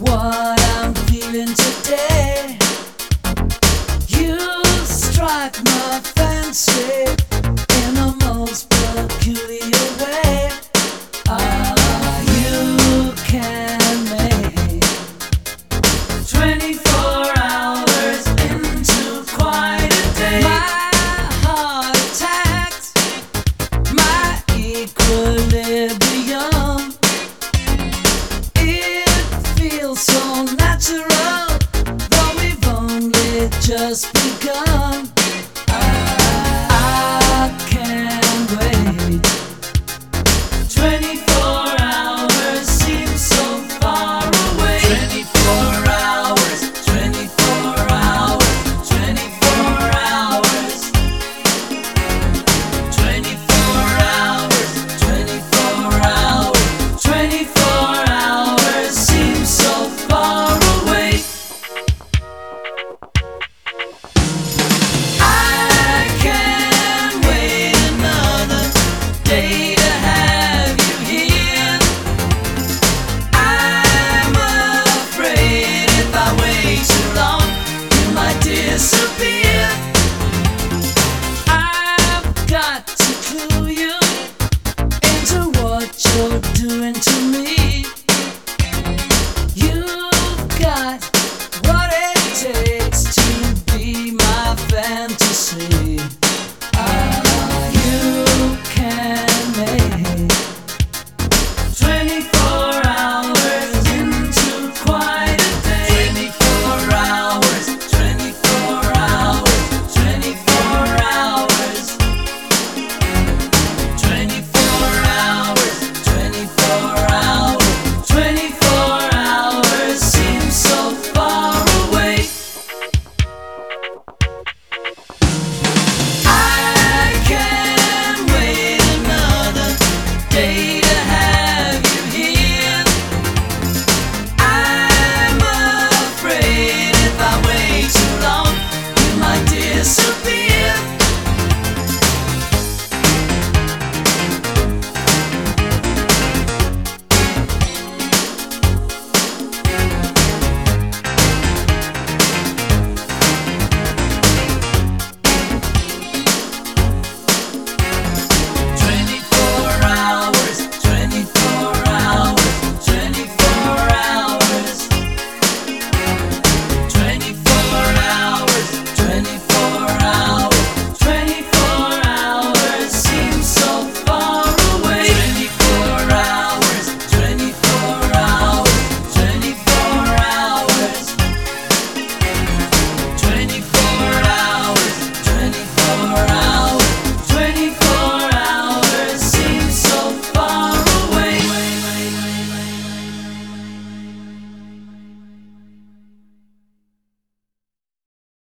what only day. faded